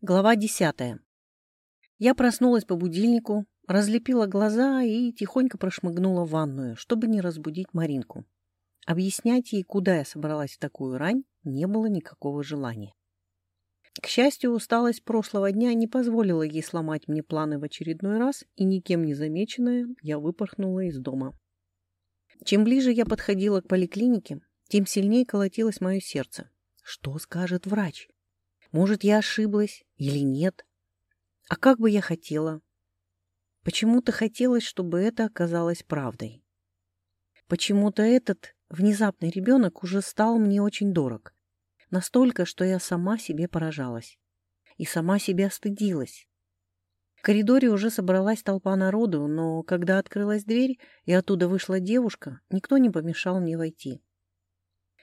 Глава десятая. Я проснулась по будильнику, разлепила глаза и тихонько прошмыгнула в ванную, чтобы не разбудить Маринку. Объяснять ей, куда я собралась в такую рань, не было никакого желания. К счастью, усталость прошлого дня не позволила ей сломать мне планы в очередной раз, и никем не замеченная я выпорхнула из дома. Чем ближе я подходила к поликлинике, тем сильнее колотилось мое сердце. Что скажет врач? Может, я ошиблась или нет? А как бы я хотела? Почему-то хотелось, чтобы это оказалось правдой. Почему-то этот внезапный ребенок уже стал мне очень дорог. Настолько, что я сама себе поражалась. И сама себя стыдилась. В коридоре уже собралась толпа народу, но когда открылась дверь и оттуда вышла девушка, никто не помешал мне войти.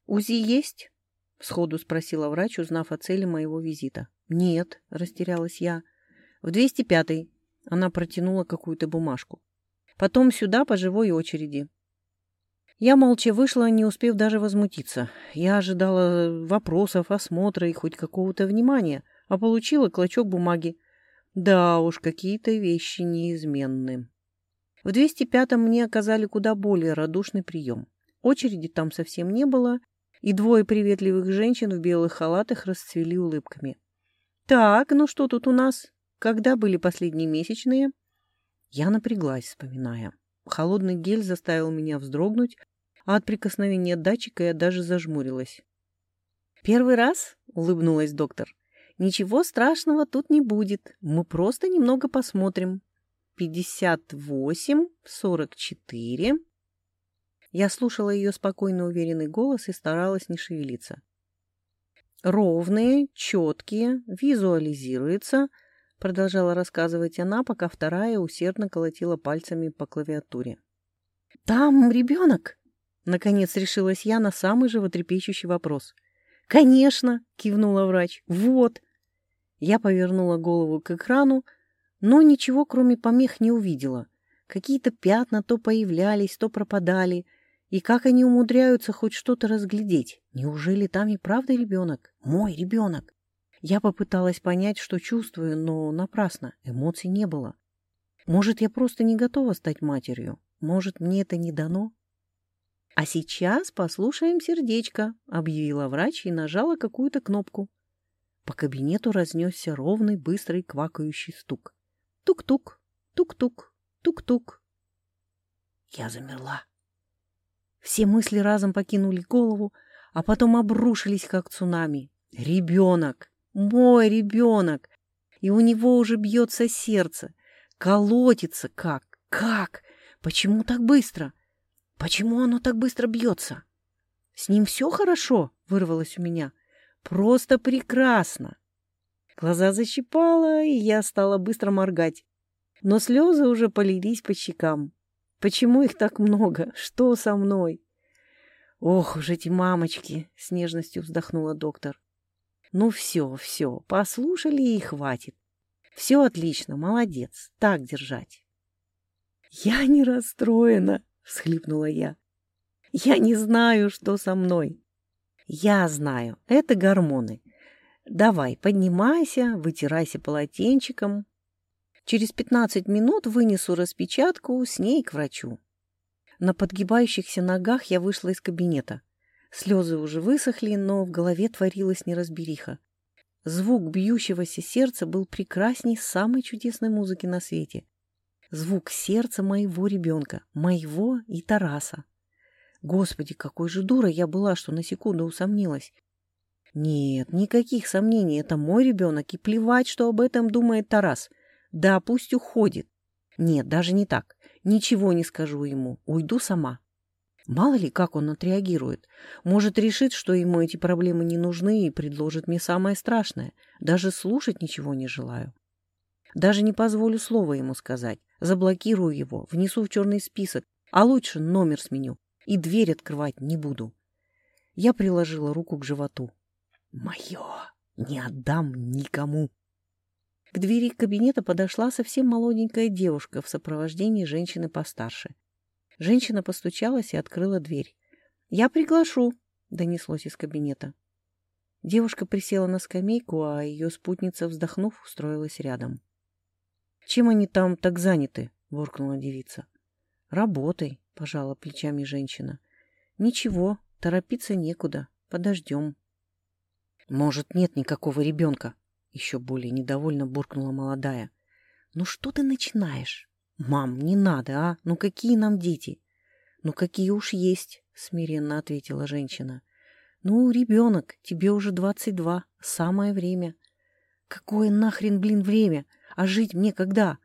«УЗИ есть?» — сходу спросила врач, узнав о цели моего визита. «Нет», — растерялась я. «В 205-й». Она протянула какую-то бумажку. «Потом сюда по живой очереди». Я молча вышла, не успев даже возмутиться. Я ожидала вопросов, осмотра и хоть какого-то внимания, а получила клочок бумаги. Да уж, какие-то вещи неизменны. В 205-м мне оказали куда более радушный прием. Очереди там совсем не было, и двое приветливых женщин в белых халатах расцвели улыбками. «Так, ну что тут у нас? Когда были последние месячные?» Я напряглась, вспоминая. Холодный гель заставил меня вздрогнуть, а от прикосновения датчика я даже зажмурилась. «Первый раз?» — улыбнулась доктор. «Ничего страшного тут не будет. Мы просто немного посмотрим. Пятьдесят восемь, сорок четыре...» Я слушала ее спокойно уверенный голос и старалась не шевелиться. «Ровные, четкие, визуализируется», — продолжала рассказывать она, пока вторая усердно колотила пальцами по клавиатуре. «Там ребенок!» — наконец решилась я на самый животрепещущий вопрос. «Конечно!» — кивнула врач. «Вот!» Я повернула голову к экрану, но ничего, кроме помех, не увидела. Какие-то пятна то появлялись, то пропадали, и как они умудряются хоть что-то разглядеть? Неужели там и правда ребенок? Мой ребенок? Я попыталась понять, что чувствую, но напрасно. Эмоций не было. Может, я просто не готова стать матерью? Может, мне это не дано? А сейчас послушаем сердечко, объявила врач и нажала какую-то кнопку. По кабинету разнесся ровный, быстрый, квакающий стук. Тук-тук, тук-тук, тук-тук. Я замерла. Все мысли разом покинули голову, а потом обрушились, как цунами. Ребенок! Мой ребенок! И у него уже бьется сердце. Колотится как? Как? Почему так быстро? Почему оно так быстро бьется? С ним все хорошо, вырвалось у меня. Просто прекрасно. Глаза защипало, и я стала быстро моргать. Но слезы уже полились по щекам. Почему их так много? Что со мной? Ох уж мамочки, с нежностью вздохнула доктор. Ну все, все, послушали и хватит. Все отлично, молодец, так держать. Я не расстроена, всхлипнула я. Я не знаю, что со мной. Я знаю, это гормоны. Давай, поднимайся, вытирайся полотенчиком, Через 15 минут вынесу распечатку с ней к врачу. На подгибающихся ногах я вышла из кабинета. Слезы уже высохли, но в голове творилась неразбериха. Звук бьющегося сердца был прекрасней самой чудесной музыки на свете. Звук сердца моего ребенка, моего и Тараса. Господи, какой же дура я была, что на секунду усомнилась. Нет, никаких сомнений, это мой ребенок, и плевать, что об этом думает Тарас — да, пусть уходит. Нет, даже не так. Ничего не скажу ему. Уйду сама. Мало ли, как он отреагирует. Может, решит, что ему эти проблемы не нужны и предложит мне самое страшное. Даже слушать ничего не желаю. Даже не позволю слова ему сказать. Заблокирую его, внесу в черный список, а лучше номер сменю. И дверь открывать не буду. Я приложила руку к животу. Мое не отдам никому. К двери кабинета подошла совсем молоденькая девушка в сопровождении женщины постарше. Женщина постучалась и открыла дверь. «Я приглашу», — донеслось из кабинета. Девушка присела на скамейку, а ее спутница, вздохнув, устроилась рядом. «Чем они там так заняты?» — буркнула девица. «Работай», — пожала плечами женщина. «Ничего, торопиться некуда. Подождем». «Может, нет никакого ребенка?» — еще более недовольно буркнула молодая. «Ну что ты начинаешь?» «Мам, не надо, а? Ну какие нам дети?» «Ну какие уж есть», — смиренно ответила женщина. «Ну, ребенок, тебе уже двадцать два, самое время». «Какое нахрен, блин, время? А жить мне когда?»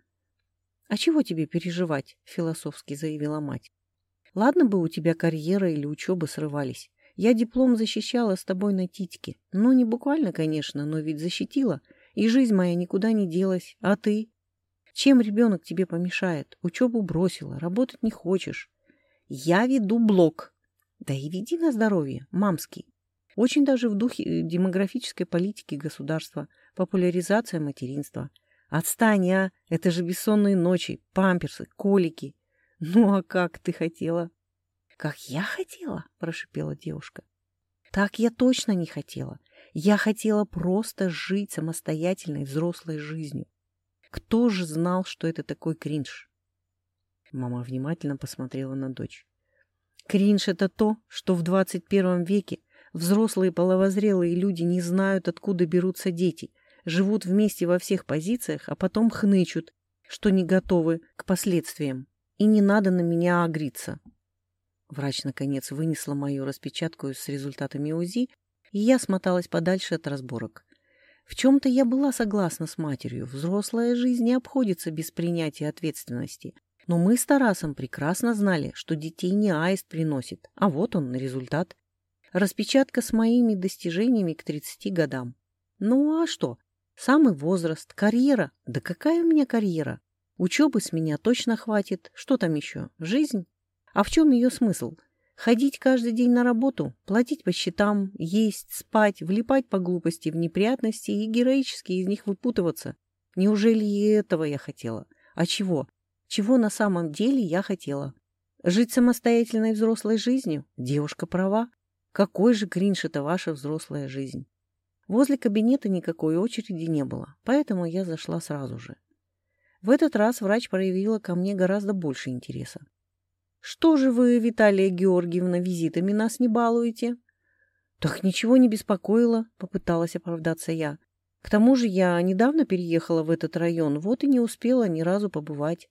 «А чего тебе переживать?» — философски заявила мать. «Ладно бы у тебя карьера или учеба срывались. Я диплом защищала с тобой на титьке. Ну, не буквально, конечно, но ведь защитила. И жизнь моя никуда не делась. А ты? Чем ребенок тебе помешает? Учебу бросила, работать не хочешь. Я веду блог. Да и веди на здоровье, мамский. Очень даже в духе э, демографической политики государства, популяризация материнства. Отстань, а! Это же бессонные ночи, памперсы, колики. Ну а как ты хотела? Как я хотела? Прошипела девушка. Так я точно не хотела. Я хотела просто жить самостоятельной взрослой жизнью. Кто же знал, что это такой кринж? Мама внимательно посмотрела на дочь. Кринж — это то, что в 21 веке взрослые половозрелые люди не знают, откуда берутся дети, живут вместе во всех позициях, а потом хнычут, что не готовы к последствиям. И не надо на меня агриться. Врач, наконец, вынесла мою распечатку с результатами УЗИ, и я смоталась подальше от разборок. В чем-то я была согласна с матерью. Взрослая жизнь не обходится без принятия ответственности. Но мы с Тарасом прекрасно знали, что детей не аист приносит. А вот он, результат. Распечатка с моими достижениями к 30 годам. Ну а что? Самый возраст, карьера. Да какая у меня карьера? Учебы с меня точно хватит. Что там еще? Жизнь? А в чем ее смысл? Ходить каждый день на работу, платить по счетам, есть, спать, влипать по глупости в неприятности и героически из них выпутываться. Неужели и этого я хотела? А чего? Чего на самом деле я хотела? Жить самостоятельной взрослой жизнью? Девушка права. Какой же кринж это ваша взрослая жизнь? Возле кабинета никакой очереди не было, поэтому я зашла сразу же. В этот раз врач проявила ко мне гораздо больше интереса. Что же вы, Виталия Георгиевна, визитами нас не балуете? Так ничего не беспокоило, попыталась оправдаться я. К тому же я недавно переехала в этот район, вот и не успела ни разу побывать.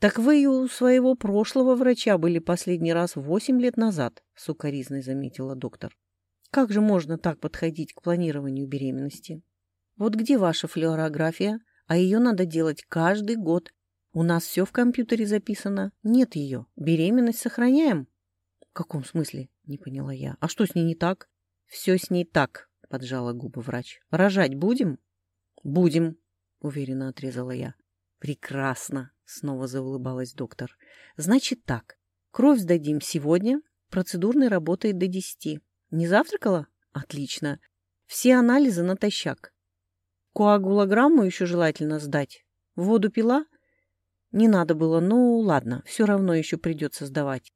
Так вы и у своего прошлого врача были последний раз восемь лет назад, сукоризной заметила доктор. Как же можно так подходить к планированию беременности? Вот где ваша флюорография? А ее надо делать каждый год, у нас все в компьютере записано. Нет ее. Беременность сохраняем. В каком смысле? Не поняла я. А что с ней не так? Все с ней так, поджала губы врач. Рожать будем? Будем, уверенно отрезала я. Прекрасно, снова заулыбалась доктор. Значит так. Кровь сдадим сегодня. Процедурный работает до десяти. Не завтракала? Отлично. Все анализы натощак. Коагулограмму еще желательно сдать. Воду пила? Не надо было, ну ладно, все равно еще придется сдавать.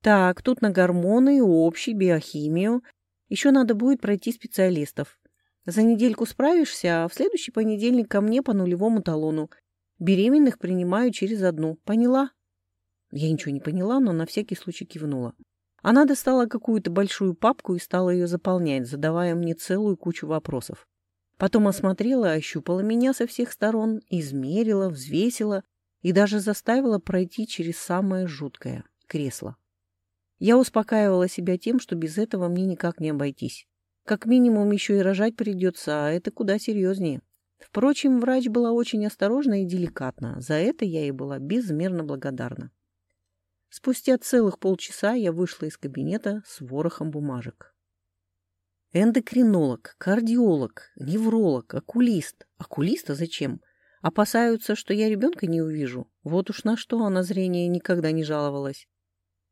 Так, тут на гормоны, общий, биохимию. Еще надо будет пройти специалистов. За недельку справишься, а в следующий понедельник ко мне по нулевому талону. Беременных принимаю через одну. Поняла? Я ничего не поняла, но на всякий случай кивнула. Она достала какую-то большую папку и стала ее заполнять, задавая мне целую кучу вопросов. Потом осмотрела ощупала меня со всех сторон, измерила, взвесила и даже заставила пройти через самое жуткое — кресло. Я успокаивала себя тем, что без этого мне никак не обойтись. Как минимум еще и рожать придется, а это куда серьезнее. Впрочем, врач была очень осторожна и деликатна. За это я ей была безмерно благодарна. Спустя целых полчаса я вышла из кабинета с ворохом бумажек. Эндокринолог, кардиолог, невролог, окулист. Окулиста зачем? Опасаются, что я ребенка не увижу. Вот уж на что она зрение никогда не жаловалась.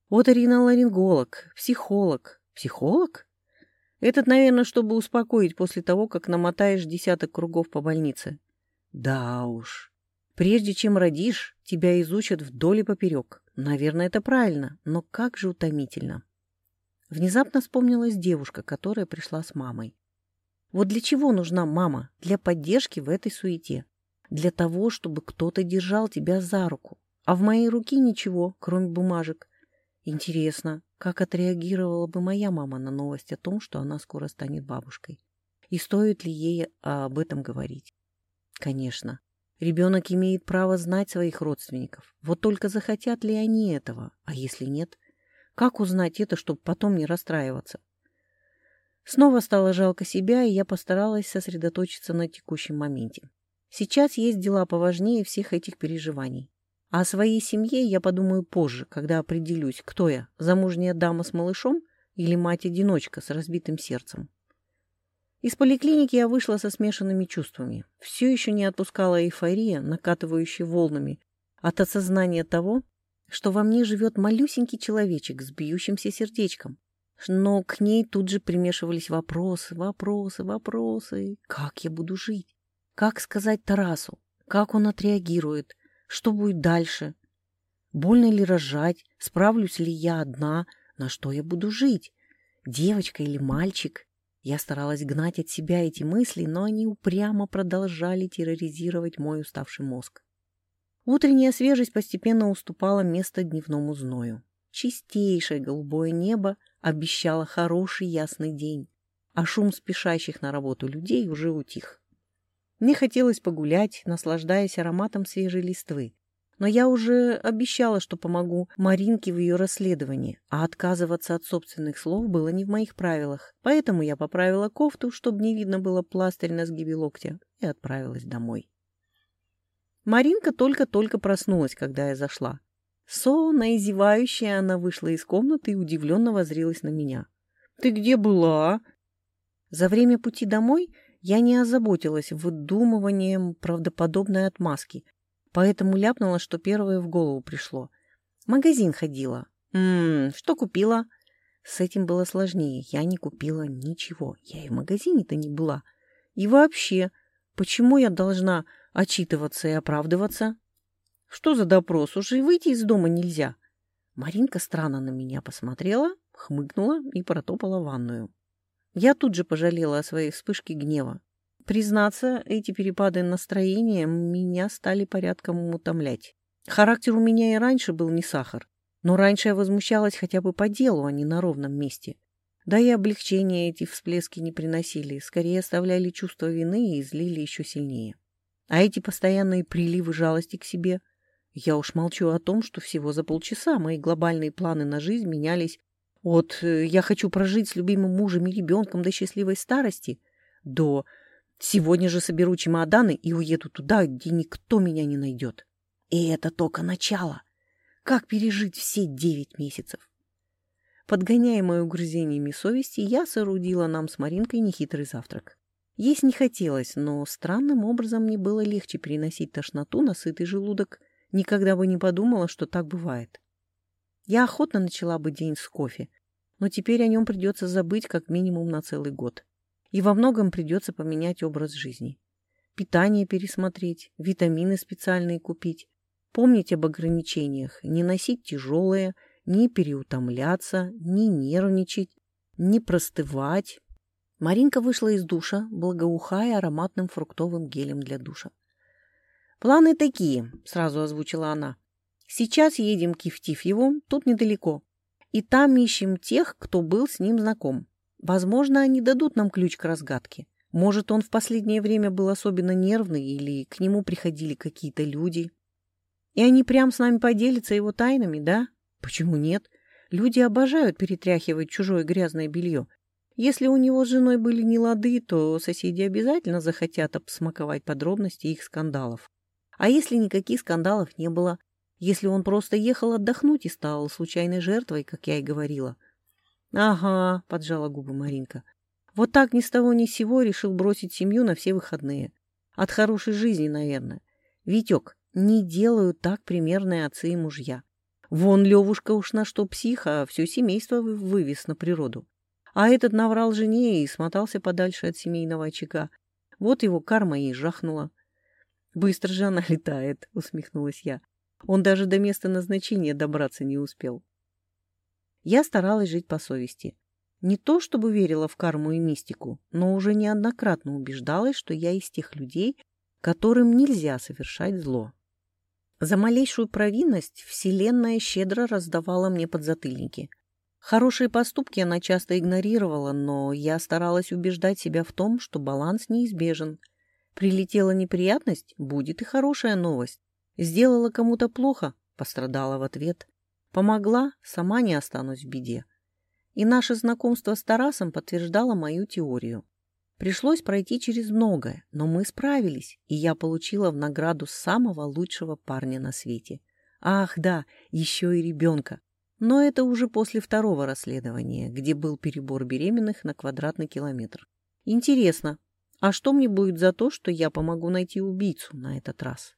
Вот Оториноларинголог, психолог. Психолог? Этот, наверное, чтобы успокоить после того, как намотаешь десяток кругов по больнице. Да уж. Прежде чем родишь, тебя изучат вдоль и поперек. Наверное, это правильно, но как же утомительно. Внезапно вспомнилась девушка, которая пришла с мамой. Вот для чего нужна мама? Для поддержки в этой суете. Для того, чтобы кто-то держал тебя за руку. А в моей руке ничего, кроме бумажек. Интересно, как отреагировала бы моя мама на новость о том, что она скоро станет бабушкой? И стоит ли ей об этом говорить? Конечно. Ребенок имеет право знать своих родственников. Вот только захотят ли они этого? А если нет? Как узнать это, чтобы потом не расстраиваться? Снова стало жалко себя, и я постаралась сосредоточиться на текущем моменте. Сейчас есть дела поважнее всех этих переживаний. А о своей семье я подумаю позже, когда определюсь, кто я, замужняя дама с малышом или мать-одиночка с разбитым сердцем. Из поликлиники я вышла со смешанными чувствами. Все еще не отпускала эйфория, накатывающая волнами, от осознания того, что во мне живет малюсенький человечек с бьющимся сердечком. Но к ней тут же примешивались вопросы, вопросы, вопросы. Как я буду жить? Как сказать Тарасу? Как он отреагирует? Что будет дальше? Больно ли рожать? Справлюсь ли я одна? На что я буду жить? Девочка или мальчик? Я старалась гнать от себя эти мысли, но они упрямо продолжали терроризировать мой уставший мозг. Утренняя свежесть постепенно уступала место дневному зною. Чистейшее голубое небо обещало хороший ясный день, а шум спешащих на работу людей уже утих. Мне хотелось погулять, наслаждаясь ароматом свежей листвы. Но я уже обещала, что помогу Маринке в ее расследовании, а отказываться от собственных слов было не в моих правилах. Поэтому я поправила кофту, чтобы не видно было пластырь на сгибе локтя, и отправилась домой. Маринка только-только проснулась, когда я зашла. Сонная и зевающая, она вышла из комнаты и удивленно возрилась на меня. «Ты где была?» За время пути домой я не озаботилась выдумыванием правдоподобной отмазки, поэтому ляпнула, что первое в голову пришло. магазин ходила. «Ммм, что купила?» С этим было сложнее. Я не купила ничего. Я и в магазине-то не была. И вообще, почему я должна отчитываться и оправдываться? Что за допрос? Уже выйти из дома нельзя. Маринка странно на меня посмотрела, хмыкнула и протопала ванную. Я тут же пожалела о своей вспышке гнева. Признаться, эти перепады настроения меня стали порядком утомлять. Характер у меня и раньше был не сахар, но раньше я возмущалась хотя бы по делу, а не на ровном месте. Да и облегчения эти всплески не приносили, скорее оставляли чувство вины и злили еще сильнее. А эти постоянные приливы жалости к себе... Я уж молчу о том, что всего за полчаса мои глобальные планы на жизнь менялись от э, «я хочу прожить с любимым мужем и ребенком до счастливой старости» до «сегодня же соберу чемоданы и уеду туда, где никто меня не найдет». И это только начало. Как пережить все девять месяцев? Подгоняемая угрызениями совести, я соорудила нам с Маринкой нехитрый завтрак. Есть не хотелось, но странным образом мне было легче переносить тошноту на сытый желудок. Никогда бы не подумала, что так бывает. Я охотно начала бы день с кофе, но теперь о нем придется забыть как минимум на целый год. И во многом придется поменять образ жизни. Питание пересмотреть, витамины специальные купить, помнить об ограничениях, не носить тяжелое, не переутомляться, не нервничать, не простывать. Маринка вышла из душа, благоухая ароматным фруктовым гелем для душа. «Планы такие», — сразу озвучила она. Сейчас едем к Евтифьеву, тут недалеко. И там ищем тех, кто был с ним знаком. Возможно, они дадут нам ключ к разгадке. Может, он в последнее время был особенно нервный или к нему приходили какие-то люди. И они прям с нами поделятся его тайнами, да? Почему нет? Люди обожают перетряхивать чужое грязное белье. Если у него с женой были нелады, то соседи обязательно захотят обсмаковать подробности их скандалов. А если никаких скандалов не было, если он просто ехал отдохнуть и стал случайной жертвой, как я и говорила. — Ага, — поджала губы Маринка. Вот так ни с того ни с сего решил бросить семью на все выходные. От хорошей жизни, наверное. Витек, не делают так примерные отцы и мужья. Вон Левушка уж на что психа, все семейство вывез на природу. А этот наврал жене и смотался подальше от семейного очага. Вот его карма и жахнула. — Быстро же она летает, — усмехнулась я. Он даже до места назначения добраться не успел. Я старалась жить по совести. Не то чтобы верила в карму и мистику, но уже неоднократно убеждалась, что я из тех людей, которым нельзя совершать зло. За малейшую провинность Вселенная щедро раздавала мне подзатыльники. Хорошие поступки она часто игнорировала, но я старалась убеждать себя в том, что баланс неизбежен. Прилетела неприятность – будет и хорошая новость. Сделала кому-то плохо – пострадала в ответ. Помогла – сама не останусь в беде. И наше знакомство с Тарасом подтверждало мою теорию. Пришлось пройти через многое, но мы справились, и я получила в награду самого лучшего парня на свете. Ах, да, еще и ребенка. Но это уже после второго расследования, где был перебор беременных на квадратный километр. Интересно, а что мне будет за то, что я помогу найти убийцу на этот раз?